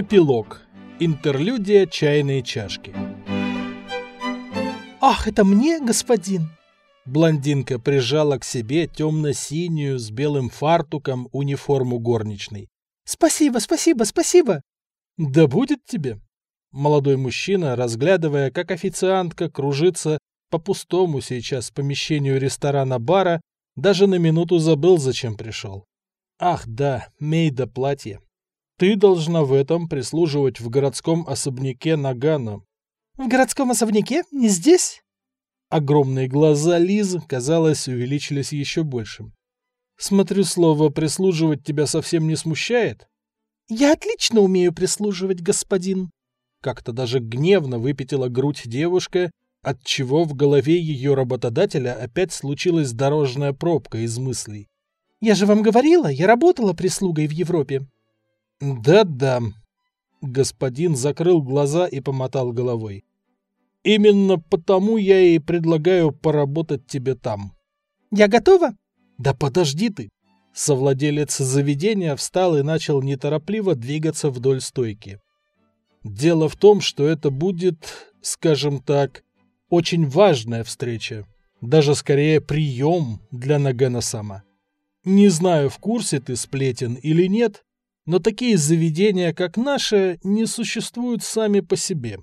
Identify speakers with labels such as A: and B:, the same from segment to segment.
A: Эпилог. Интерлюдия чайной чашки.
B: «Ах, это мне, господин?»
A: Блондинка прижала к себе темно-синюю с белым фартуком униформу горничной.
B: «Спасибо, спасибо, спасибо!»
A: «Да будет тебе!» Молодой мужчина, разглядывая, как официантка кружится по пустому сейчас помещению ресторана-бара, даже на минуту забыл, зачем пришел. Ах да, Мейда платье. Ты должна в этом прислуживать в городском особняке Нагана.
B: В городском особняке? Не здесь?
A: Огромные глаза Лизы, казалось, увеличились еще больше. Смотрю, слово «прислуживать» тебя совсем не смущает?
B: Я отлично умею прислуживать, господин.
A: Как-то даже гневно выпятила грудь девушка, отчего в голове ее работодателя опять случилась дорожная пробка из мыслей.
B: Я же вам говорила, я работала прислугой в Европе.
A: Да-да. Господин закрыл глаза и помотал головой. Именно потому я и предлагаю поработать тебе там.
B: Я готова?
A: Да подожди ты. Совладелец заведения встал и начал неторопливо двигаться вдоль стойки. Дело в том, что это будет, скажем так, очень важная встреча. Даже скорее прием для Нагана Сама. Не знаю, в курсе ты сплетен или нет, но такие заведения, как наше, не существуют сами по себе.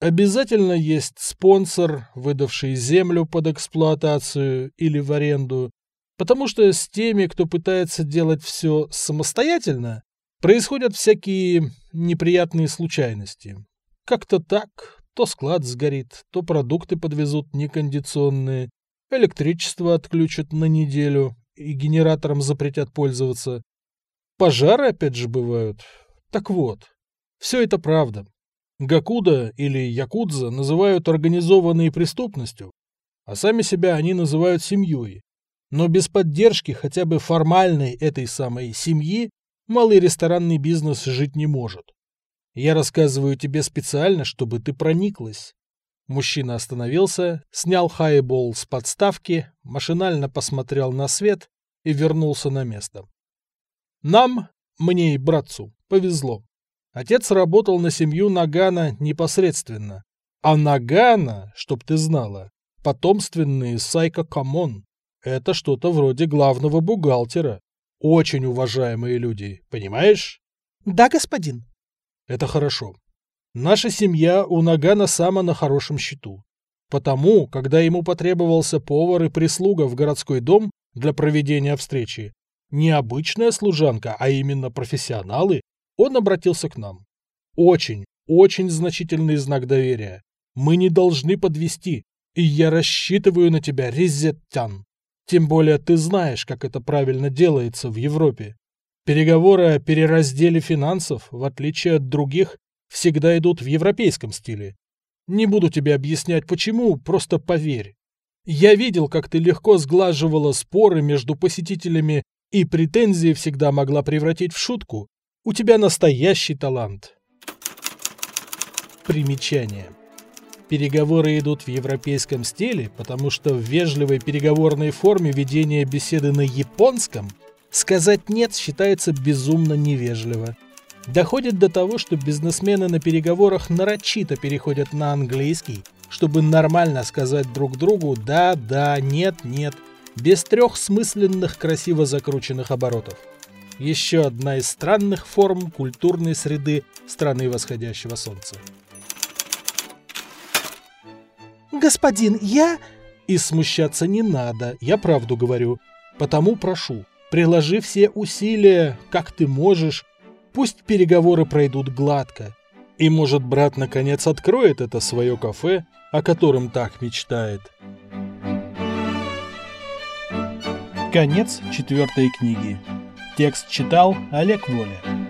A: Обязательно есть спонсор, выдавший землю под эксплуатацию или в аренду, потому что с теми, кто пытается делать все самостоятельно, происходят всякие неприятные случайности. Как-то так, то склад сгорит, то продукты подвезут некондиционные, электричество отключат на неделю и генератором запретят пользоваться. Пожары опять же бывают. Так вот, все это правда. Гакуда или Якудза называют организованной преступностью, а сами себя они называют семьей. Но без поддержки хотя бы формальной этой самой семьи малый ресторанный бизнес жить не может. Я рассказываю тебе специально, чтобы ты прониклась. Мужчина остановился, снял хайбол с подставки, машинально посмотрел на свет и вернул на место. Нам, мне и братцу, повезло. Отец работал на семью Нагана непосредственно. А Нагана, чтоб ты знала, потомственные сайко-комон. Это что-то вроде главного бухгалтера. Очень уважаемые люди, понимаешь?
B: Да, господин.
A: Это хорошо. Наша семья у Нагана сама на хорошем счету. Потому, когда ему потребовался повар и прислуга в городской дом для проведения встречи, не обычная служанка, а именно профессионалы, он обратился к нам. Очень, очень значительный знак доверия. Мы не должны подвести, и я рассчитываю на тебя, Резеттян. Тем более ты знаешь, как это правильно делается в Европе. Переговоры о переразделе финансов, в отличие от других, всегда идут в европейском стиле. Не буду тебе объяснять почему, просто поверь. Я видел, как ты легко сглаживала споры между посетителями и претензии всегда могла превратить в шутку. У тебя настоящий талант. Примечание. Переговоры идут в европейском стиле, потому что в вежливой переговорной форме ведения беседы на японском сказать «нет» считается безумно невежливо. Доходит до того, что бизнесмены на переговорах нарочито переходят на английский, чтобы нормально сказать друг другу «да», «да», «нет», «нет», без трех смысленных красиво закрученных оборотов. Еще одна из странных форм культурной среды страны восходящего солнца.
B: «Господин, я...»
A: И смущаться не надо, я правду говорю. Потому прошу, приложи все усилия, как ты можешь, пусть переговоры пройдут гладко. И может брат наконец откроет это свое кафе, о котором так мечтает.
C: Конец четвертой книги. Текст читал Олег Воля.